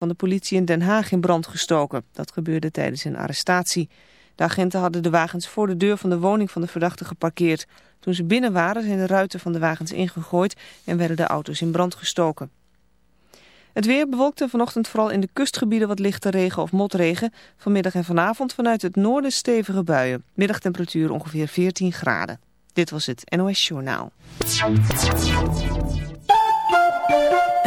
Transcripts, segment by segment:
van de politie in Den Haag in brand gestoken. Dat gebeurde tijdens een arrestatie. De agenten hadden de wagens voor de deur van de woning van de verdachte geparkeerd. Toen ze binnen waren zijn de ruiten van de wagens ingegooid en werden de auto's in brand gestoken. Het weer bewolkte vanochtend vooral in de kustgebieden wat lichte regen of motregen. Vanmiddag en vanavond vanuit het noorden stevige buien. Middagtemperatuur ongeveer 14 graden. Dit was het NOS Journaal.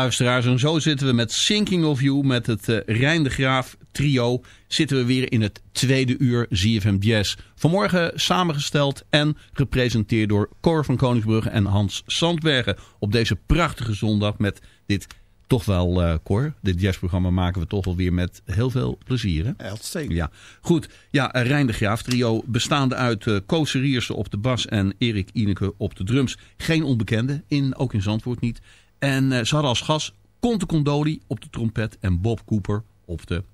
Luisteraars, en zo zitten we met Sinking of You, met het uh, Rijn de Graaf trio. Zitten we weer in het tweede uur ZFM Jazz. Vanmorgen samengesteld en gepresenteerd door Cor van Koningsbrugge en Hans Sandbergen. Op deze prachtige zondag met dit toch wel, uh, Cor, dit jazzprogramma maken we toch wel weer met heel veel plezier. Hè? Uitstekend. Ja, goed. Ja, Rijn de Graaf trio bestaande uit uh, Koos Riersen op de bas en Erik Ineke op de drums. Geen onbekende, in, ook in Zandvoort niet. En uh, ze hadden als gast Conte Condoli op de trompet en Bob Cooper op de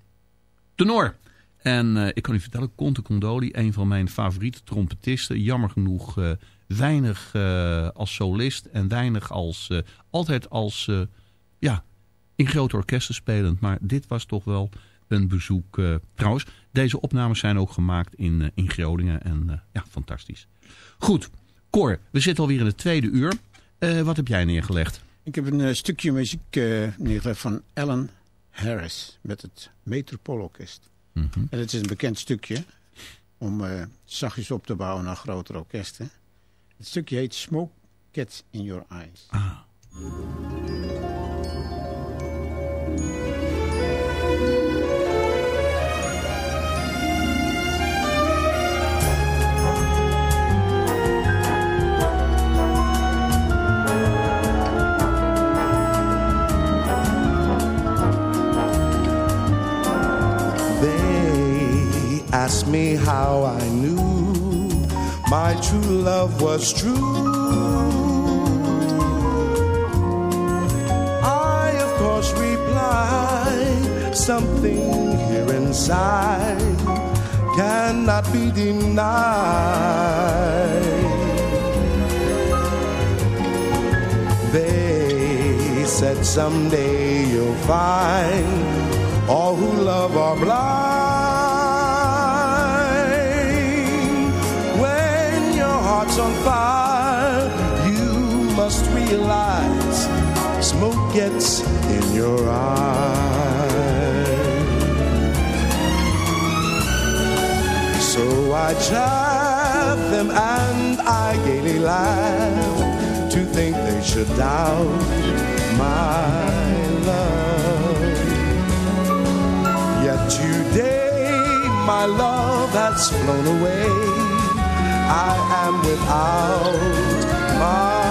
tenor. En uh, ik kan u vertellen, Conte Condoli, een van mijn favoriete trompetisten. Jammer genoeg uh, weinig als solist en weinig als, altijd als, ja, in grote orkesten spelend. Maar dit was toch wel een bezoek. trouwens, deze opnames zijn ook gemaakt in, in Groningen en ja, fantastisch. Goed, Cor, we zitten alweer in het tweede uur. wat heb jij neergelegd? Ik heb een uh, stukje muziek uh, neergelegd van Alan Harris met het Metropoolorkest. Mm -hmm. En het is een bekend stukje om uh, zachtjes op te bouwen naar grotere orkesten. Het stukje heet Smoke Gets in Your Eyes. Ah. Asked me how I knew my true love was true. I, of course, replied something here inside cannot be denied. They said someday you'll find all who love are blind. Your eyes. So I chaff them and I gaily laugh to think they should doubt my love. Yet today my love has flown away. I am without my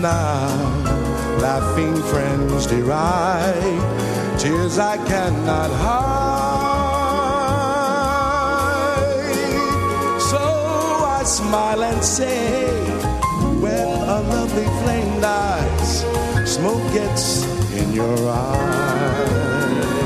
Now, laughing friends deride tears I cannot hide. So I smile and say, when a lovely flame dies, smoke gets in your eyes.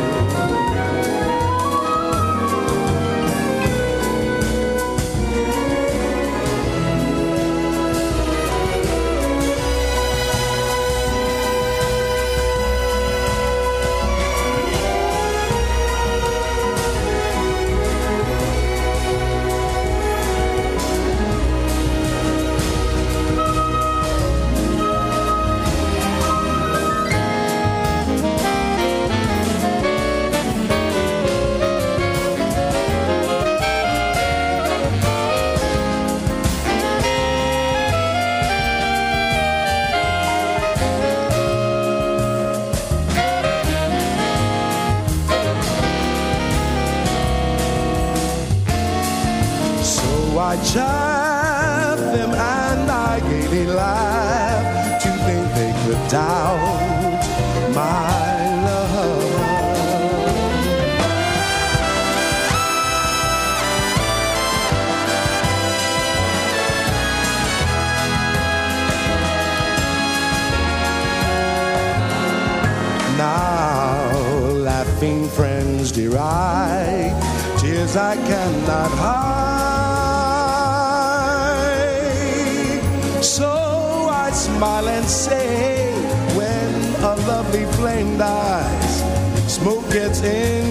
Chaff them and I gaily laugh to think they could doubt my love. Now laughing friends deride tears I cannot hide. And say, when a lovely flame dies, smoke gets in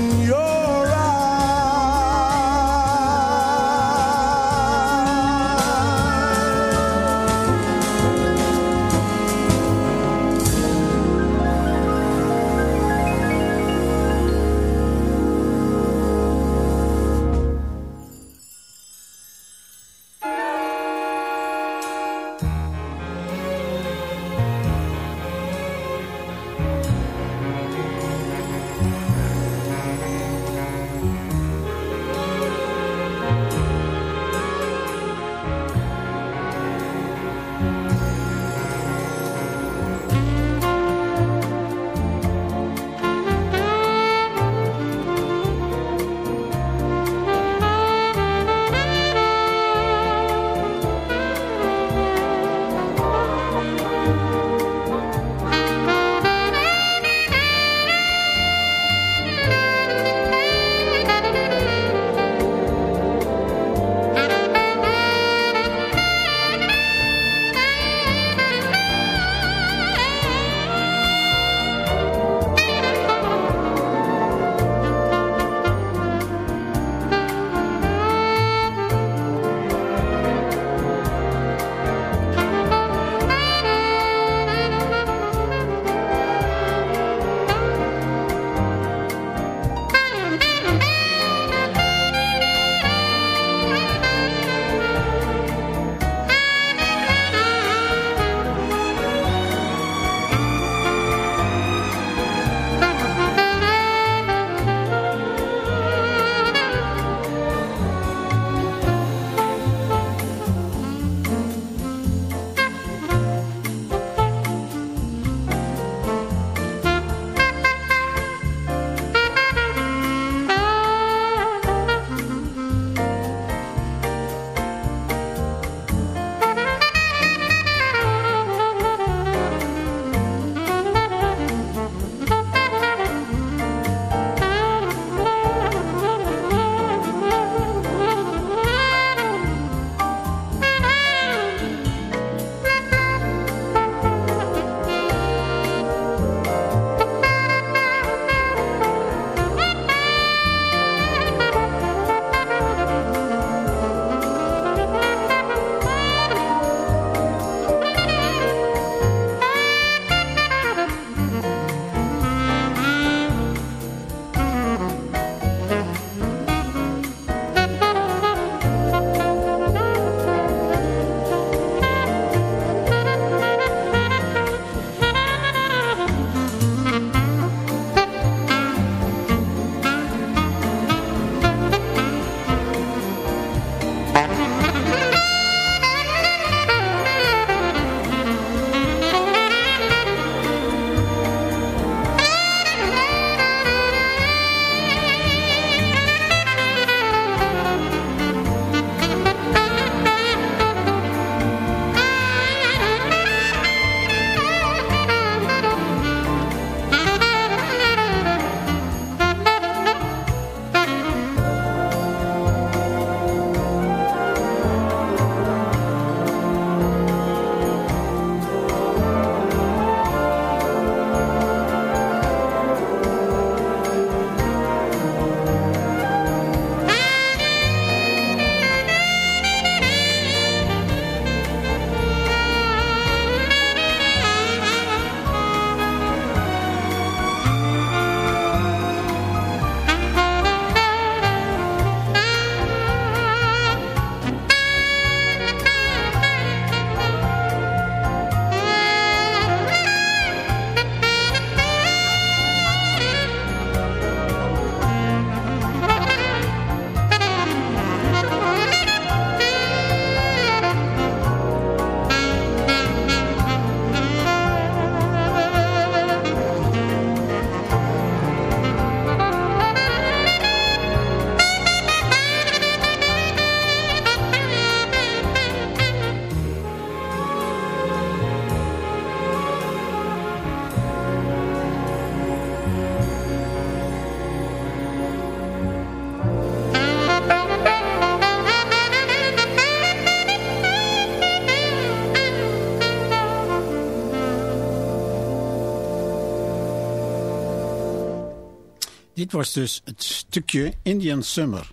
Dit was dus het stukje Indian Summer.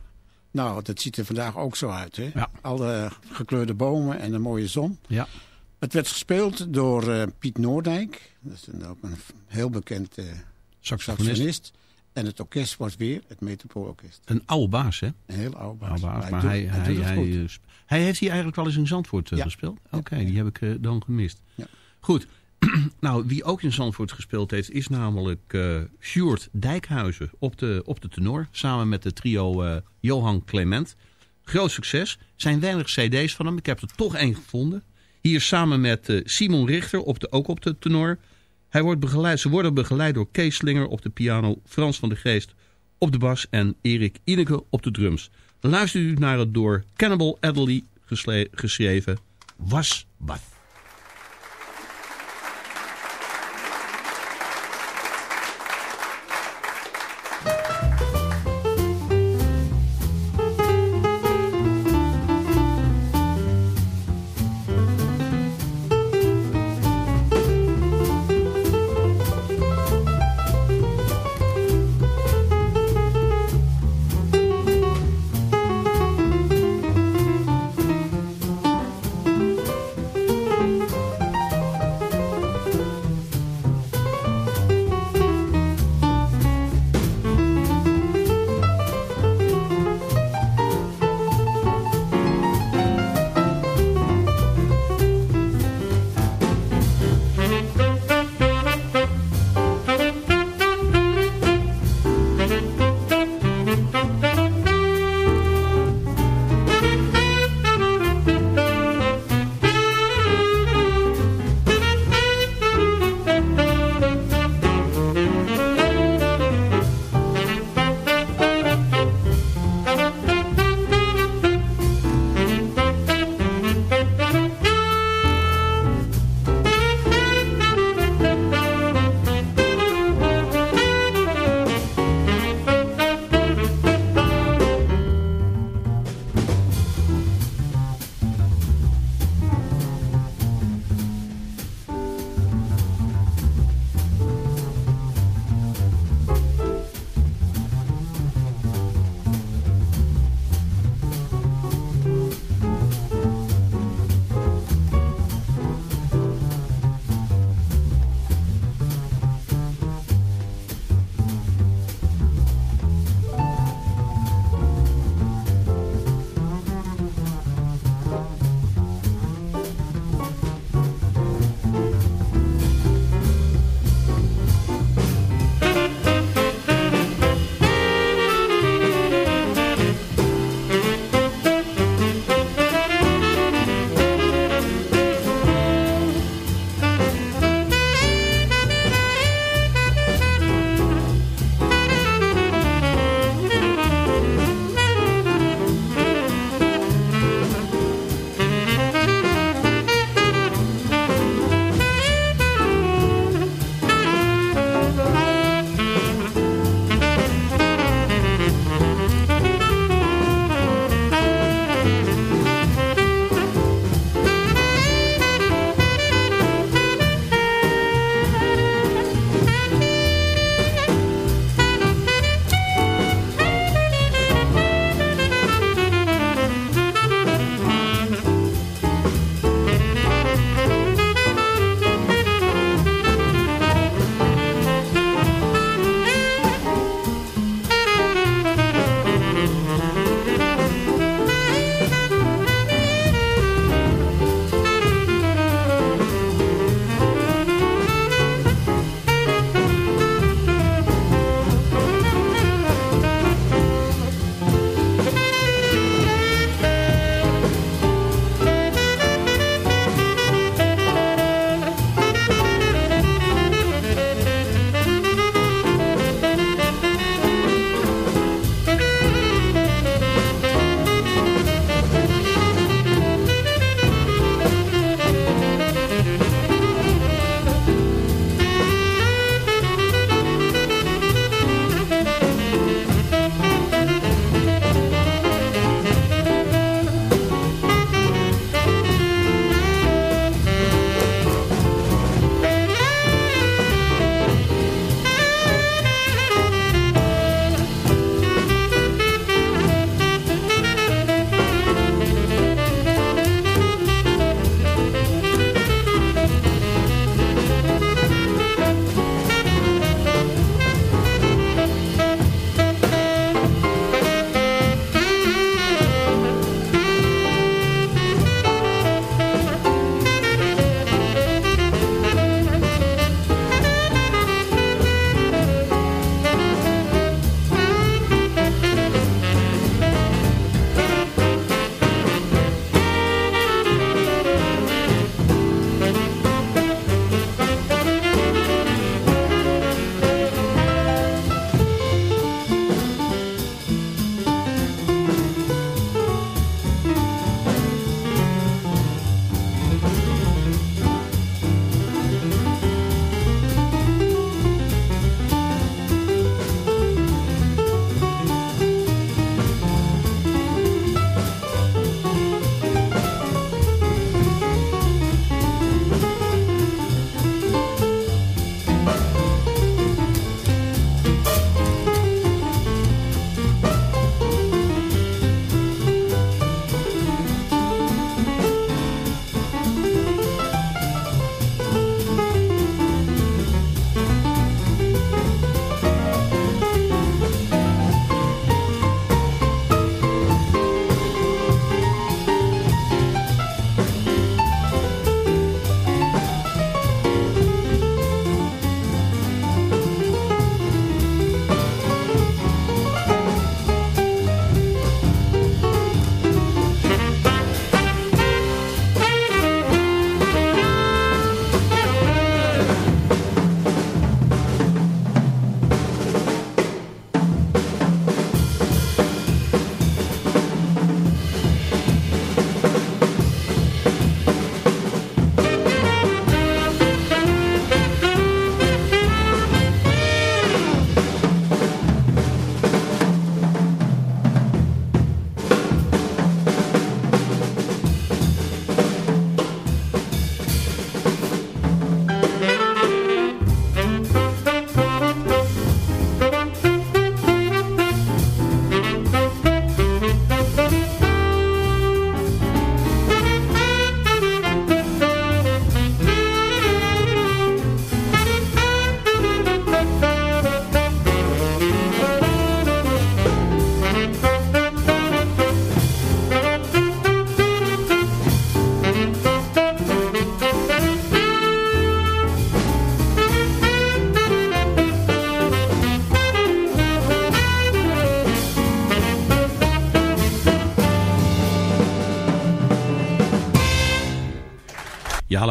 Nou, dat ziet er vandaag ook zo uit. Hè? Ja. Alle gekleurde bomen en een mooie zon. Ja. Het werd gespeeld door eh, Piet Noordijk. Dat is een, ook een heel bekend eh Saxofonist. saxofonist. En het orkest was weer het Metropoolorkest. Een oude baas, hè? Een heel baas. Oude baas, Maar maar doet- hij, hij, doet hij, eh, hij heeft hier eigenlijk wel eens in Zandvoort Ja. gespeeld? Oké, die heb ik dan gemist. Ja. Goed. nou, wie ook in Zandvoort gespeeld heeft, is namelijk Sjoerd Dijkhuizen op de, op de tenor. Samen met de trio eh, Johan Clement. Groot succes. Zijn weinig cd's van hem. Ik heb er toch één gevonden. Hier samen met eh, Simon Richter, op de, ook op de tenor. Hij wordt begeleid, ze worden begeleid door Kees Slinger op de piano, Frans van de Geest op de bas en Erik Ineke op de drums. Luister u naar het door Cannibal Adderley geschreven Was Wat.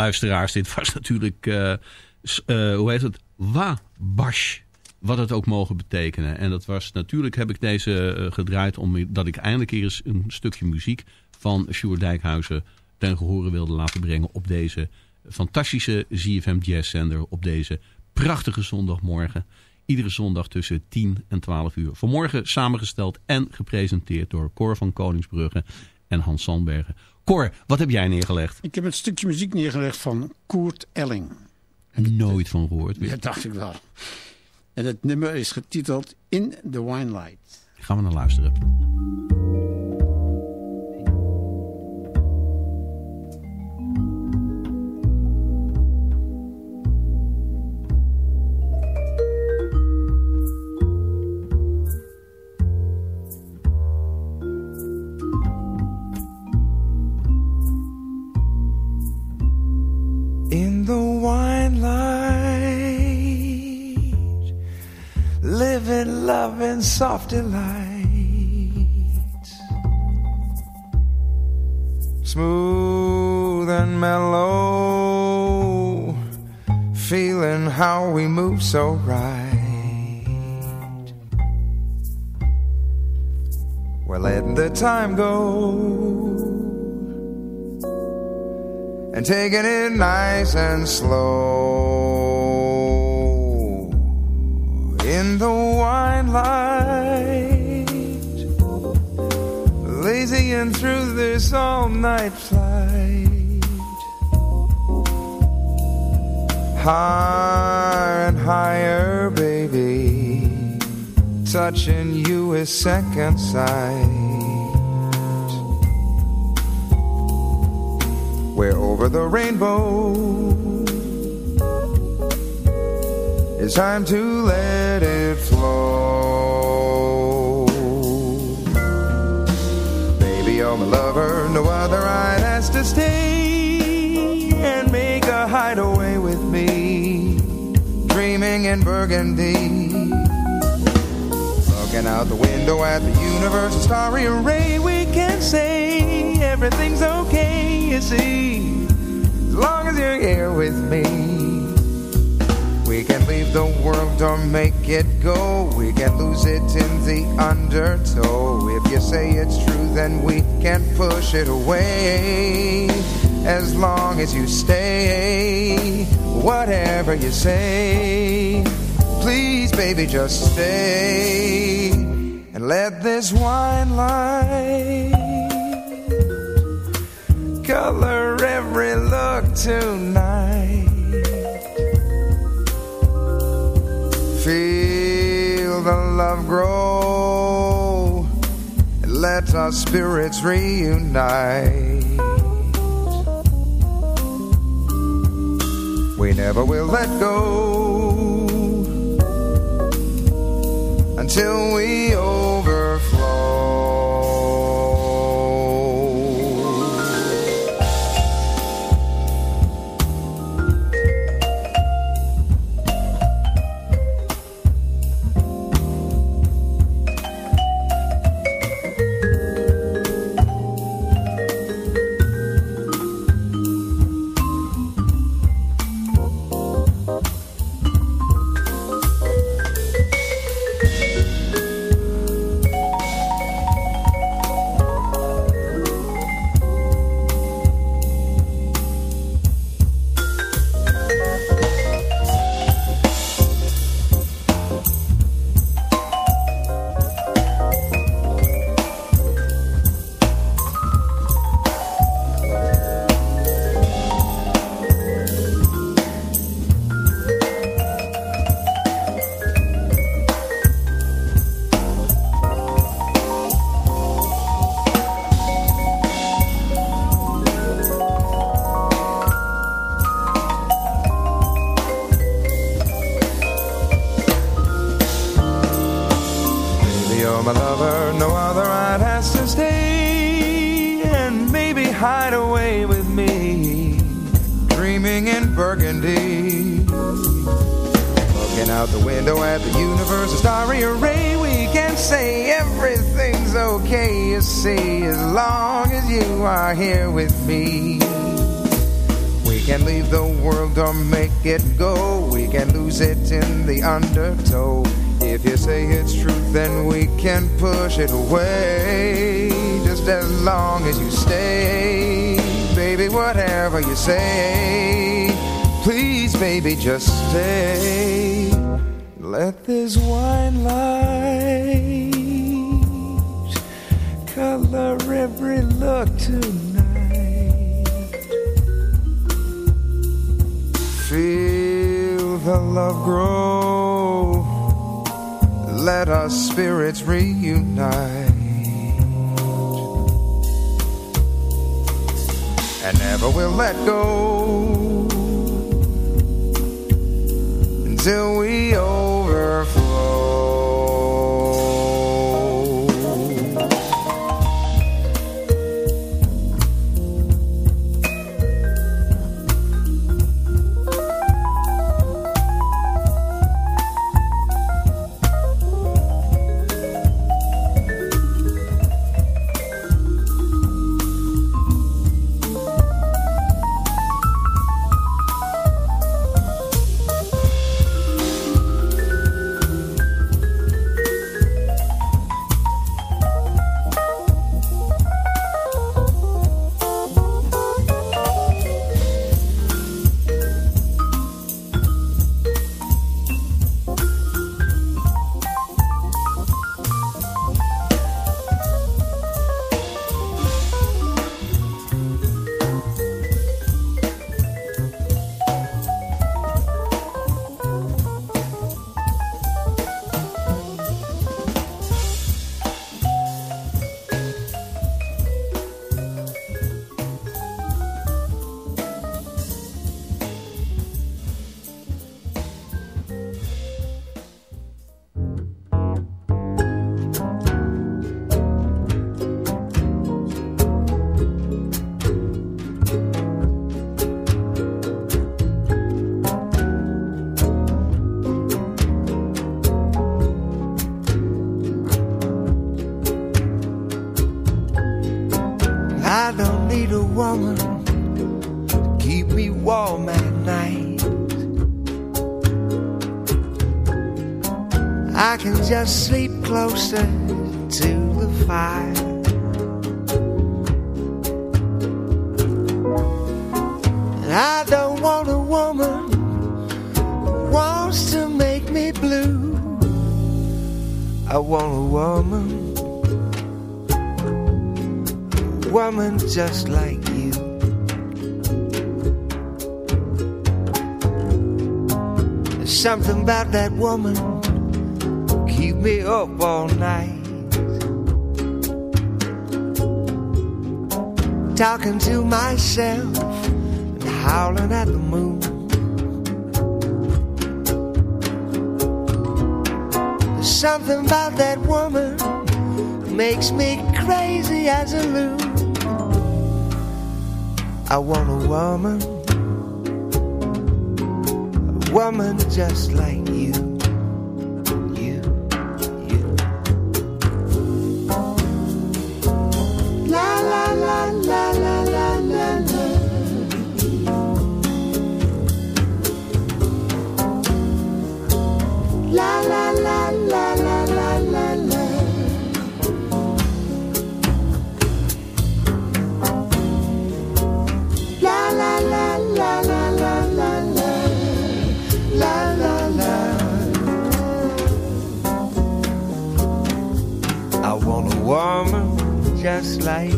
Luisteraars, dit was natuurlijk, eh, eh, hoe heet het, Wabash. Wat het ook mogen betekenen. En dat was, natuurlijk heb ik deze eh, gedraaid omdat ik eindelijk eens een stukje muziek van Sjoerd Dijkhuizen ten gehore wilde laten brengen op deze fantastische ZFM Jazz zender op deze prachtige zondagmorgen. Iedere zondag tussen 10 en 12 uur. Vanmorgen samengesteld en gepresenteerd door Cor van Koningsbrugge en Hans Sandbergen. Cor, wat heb jij neergelegd? Ik heb een stukje muziek neergelegd van Koert Elling. Nooit van gehoord. Dat dacht ik wel. En het nummer is getiteld In the Winelight. Gaan we naar luisteren. In the wine light, living, loving, soft delight, smooth and mellow, feeling how we move so right. We're letting the time go and taking it nice and slow in the wine light, lazying through this all night flight, higher and higher, baby, touching you is second sight. We're over the rainbow. It's time to let it flow. Baby, you're my lover, no other right has to stay and make a hideaway with me. Dreaming in Burgundy. Looking out the window at the universe, a starry array, we can say everything's okay, see, as long as you're here with me. We can leave the world or make it go. We can lose it in the undertow. If you say it's true, then we can push it away. As long as you stay, whatever you say, please, baby, just stay and let this wine light color every look tonight. Feel the love grow and let our spirits reunite. We never will let go until we overflow. Looking out the window at the universe, a starry array, we can say everything's okay, you see, as long as you are here with me. We can leave the world or make it go. We can lose it in the undertow. If you say it's truth, then we can push it away. Just as long as you stay, baby, whatever you say. Please, baby, just stay. Let this wine light color every look tonight. Feel the love grow. Let our spirits reunite. And never will let go until we overflow. Sleep closer to the fire. I don't want a woman who wants to make me blue. I want a woman a woman just like you. There's something about that woman up all night. Talking to myself and howling at the moon. There's something about that woman makes me crazy as a loon. I want a woman, a woman just like. You, light.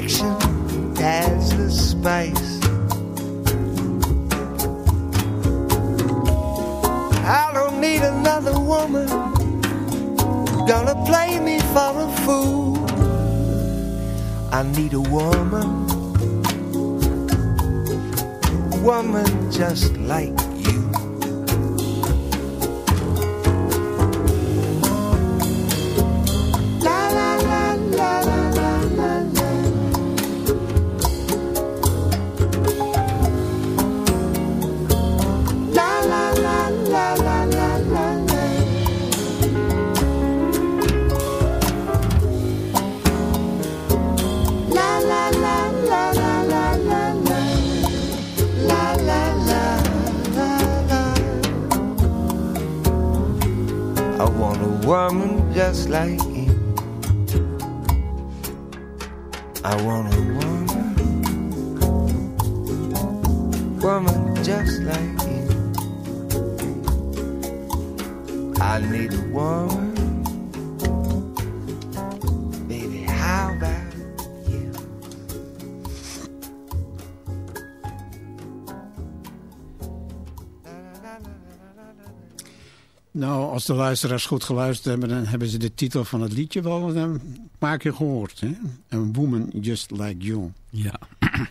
reflection als de luisteraars goed geluisterd hebben... dan hebben ze de titel van het liedje wel een paar keer gehoord. Hè? A Woman Just Like You. Ja.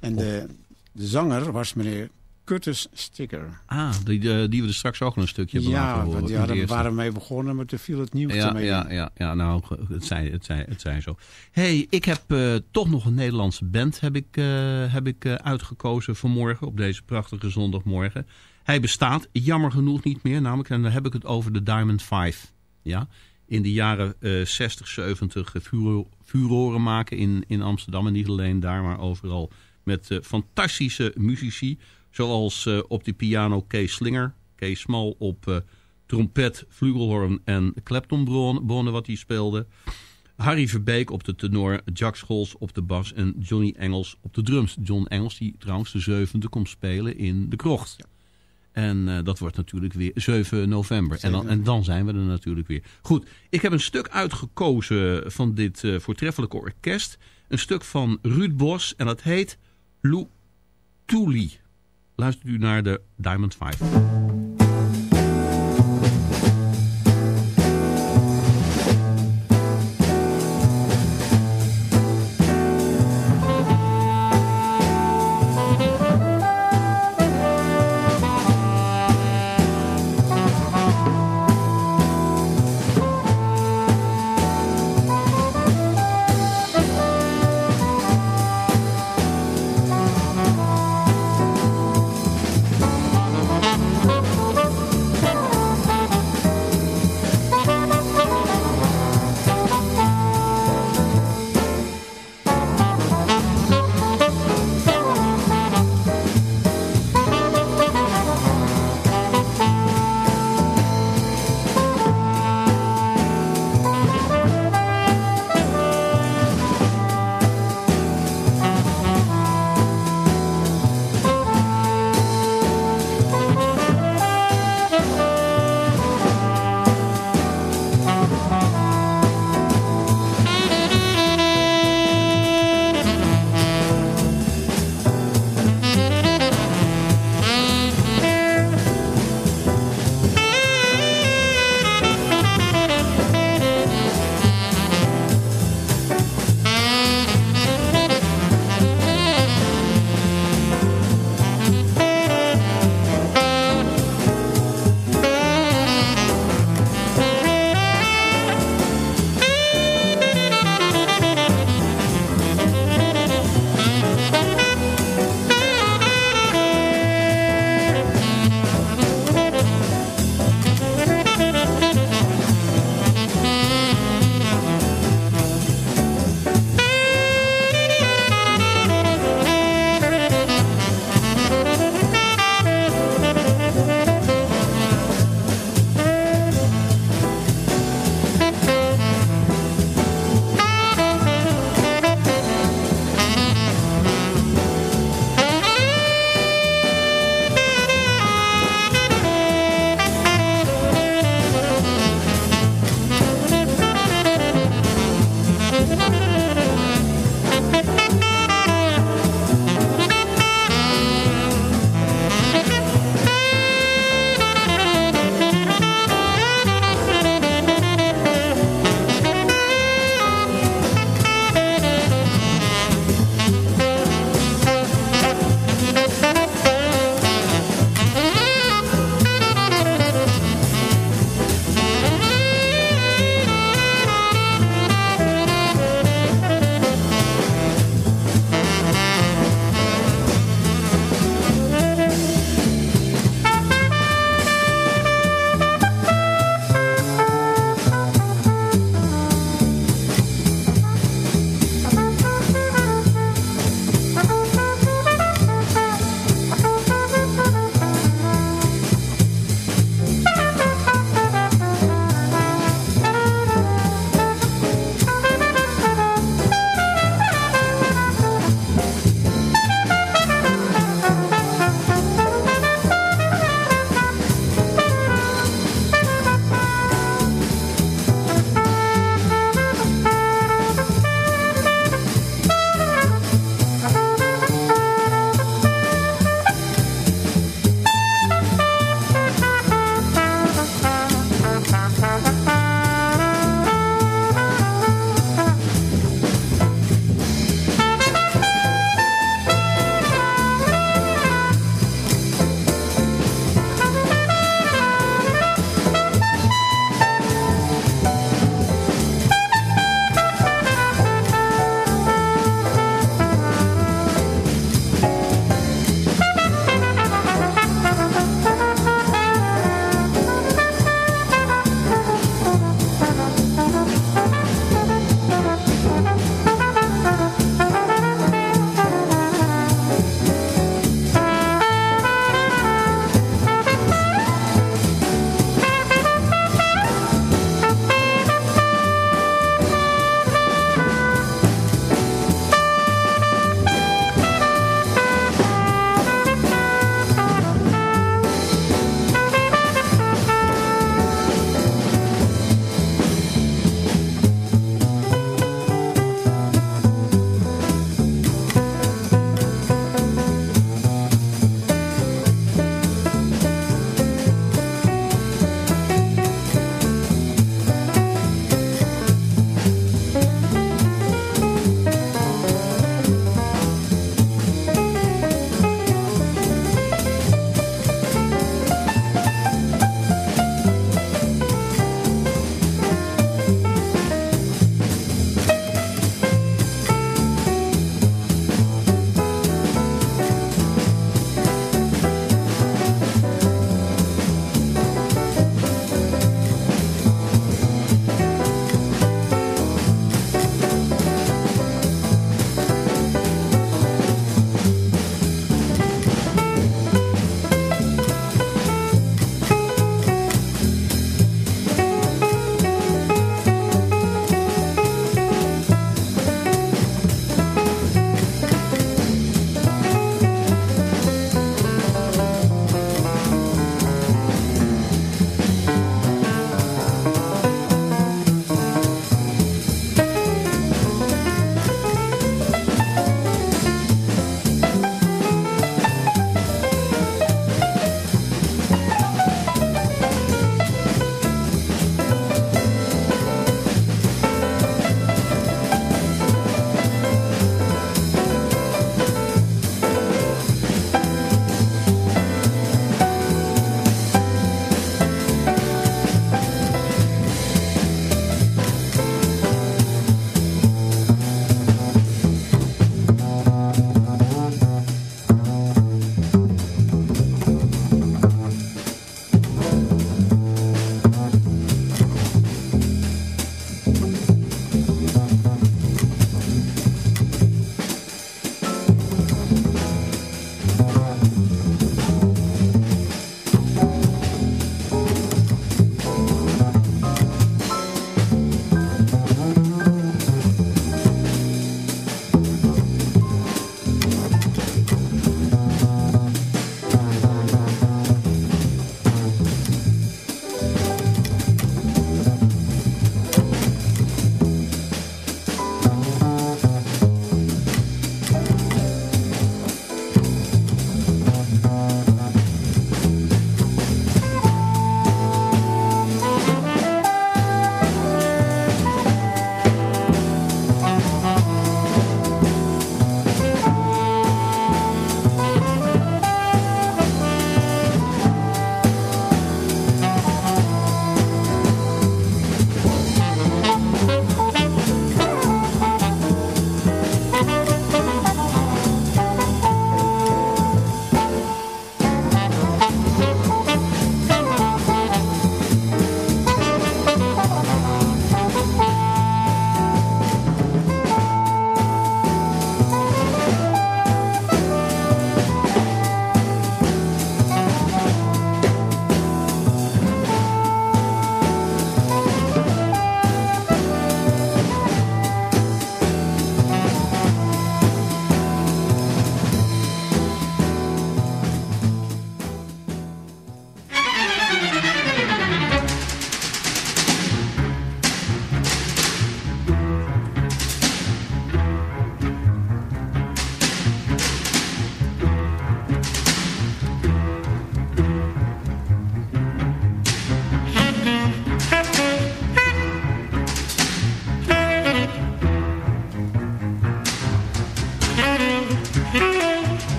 En de, de zanger was meneer Curtis Sticker. Ah, die, die, die we er straks ook nog een stukje hebben laten Ja, horen. want in ja, daar waren we mee begonnen, maar toen viel het nieuws Ja, ja, ja, ja, nou, het zijn, het zijn, het zijn zo. hey, ik heb eh, toch nog een Nederlandse band heb ik, eh, heb ik eh, uitgekozen vanmorgen op deze prachtige zondagmorgen. Hij bestaat jammer genoeg niet meer, namelijk, en dan heb ik het over de Diamond Five. Ja? In de jaren eh 60, 70 eh, furo- furoren maken in, in Amsterdam. En niet alleen daar, maar overal met eh, fantastische muzici. Zoals eh, op de piano Kees Slinger, Kees Smal op eh, trompet, flugelhorn en kleptonbonen wat hij speelde. Harry Verbeek op de tenor, Jack Scholz op de bas en Johnny Engels op de drums. John Engels die trouwens de zevende komt spelen in de krocht. En eh, dat wordt natuurlijk weer 7 november. En dan, en dan zijn we er natuurlijk weer. Goed, ik heb een stuk uitgekozen van dit eh, voortreffelijke orkest. Een stuk van Ruud Bos en dat heet Lou Touli. Luistert u naar de Diamond Five.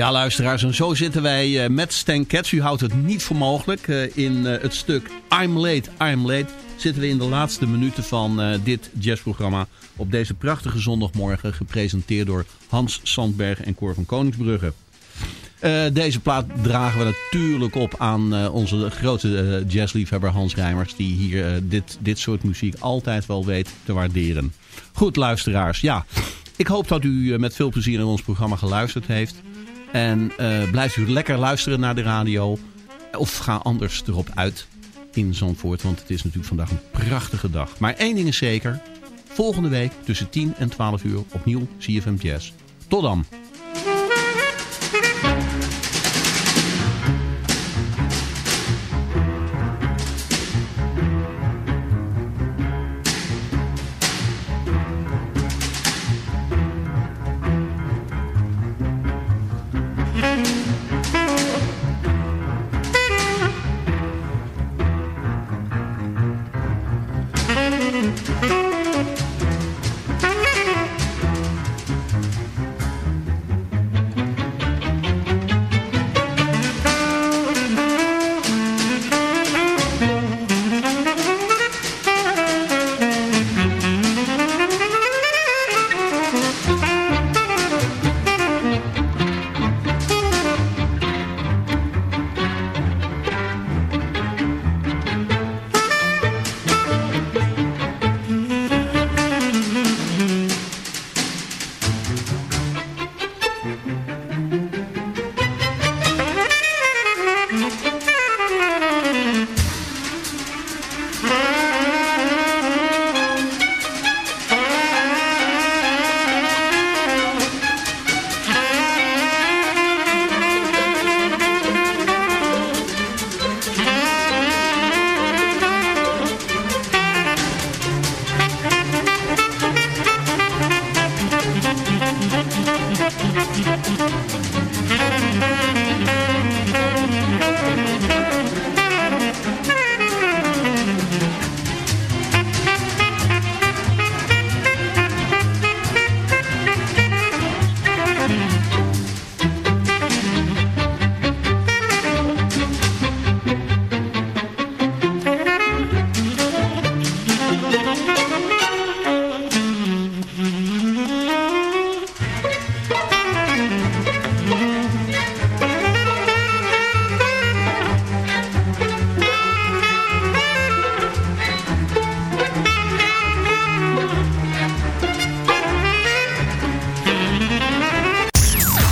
Ja, luisteraars, en zo zitten wij eh, met Stan Cats. U houdt het niet voor mogelijk. Eh, in eh, het stuk I'm Late, I'm Late zitten we in de laatste minuten van dit jazzprogramma. Op deze prachtige zondagmorgen, gepresenteerd door Hans Sandberg en Cor van Koningsbrugge. Deze plaat dragen we natuurlijk op aan onze grote jazzliefhebber Hans Rijmers. Die hier dit, dit soort muziek altijd wel weet te waarderen. Goed luisteraars, ja. Ik hoop dat u met veel plezier naar ons programma geluisterd heeft. En eh, blijft u lekker luisteren naar de radio. Of ga anders erop uit in Zandvoort. Want het is natuurlijk vandaag een prachtige dag. Maar één ding is zeker. Volgende week tussen 10 en 12 uur opnieuw CFM Jazz. Tot dan.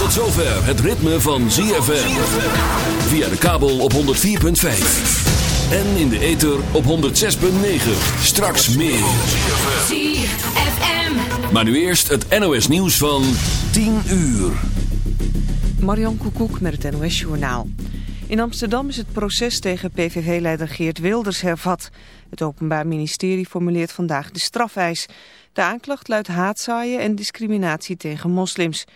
Tot zover het ritme van ZFM. Via de kabel op 104.5. En in de ether op 106.9. Straks meer. ZFM. Maar nu eerst het NOS nieuws van 10 uur. Marion Koekoek met het NOS Journaal. In Amsterdam is het proces tegen PVV-leider Geert Wilders hervat. Het Openbaar Ministerie formuleert vandaag de strafeis. De aanklacht luidt haatzaaien en discriminatie tegen moslims.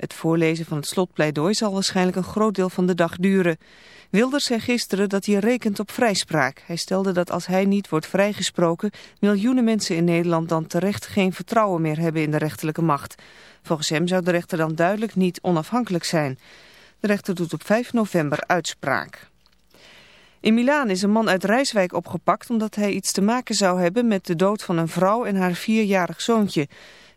Het voorlezen van het slotpleidooi zal waarschijnlijk een groot deel van de dag duren. Wilders zei gisteren dat hij rekent op vrijspraak. Hij stelde dat als hij niet wordt vrijgesproken... miljoenen mensen in Nederland dan terecht geen vertrouwen meer hebben in de rechterlijke macht. Volgens hem zou de rechter dan duidelijk niet onafhankelijk zijn. De rechter doet op 5 november uitspraak. In Milaan is een man uit Rijswijk opgepakt omdat hij iets te maken zou hebben met de dood van een vrouw en haar vierjarig zoontje.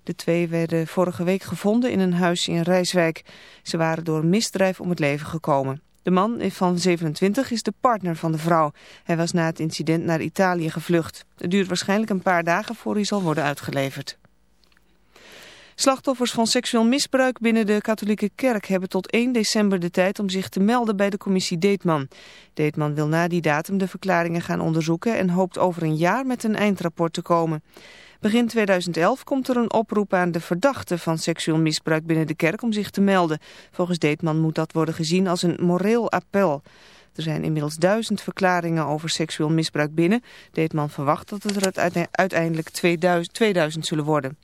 De twee werden vorige week gevonden in een huis in Rijswijk. Ze waren door misdrijf om het leven gekomen. De man van 27 is de partner van de vrouw. Hij was na het incident naar Italië gevlucht. Het duurt waarschijnlijk een paar dagen voor hij zal worden uitgeleverd. Slachtoffers van seksueel misbruik binnen de katholieke kerk hebben tot 1 december de tijd om zich te melden bij de commissie Deetman. Deetman wil na die datum de verklaringen gaan onderzoeken en hoopt over een jaar met een eindrapport te komen. Begin 2011 komt er een oproep aan de verdachten van seksueel misbruik binnen de kerk om zich te melden. Volgens Deetman moet dat worden gezien als een moreel appel. Er zijn inmiddels duizend verklaringen over seksueel misbruik binnen. Deetman verwacht dat het er uiteindelijk 2000, 2000 zullen worden.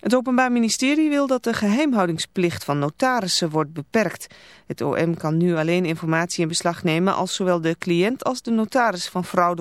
Het Openbaar Ministerie wil dat de geheimhoudingsplicht van notarissen wordt beperkt. Het OM kan nu alleen informatie in beslag nemen als zowel de cliënt als de notaris van fraude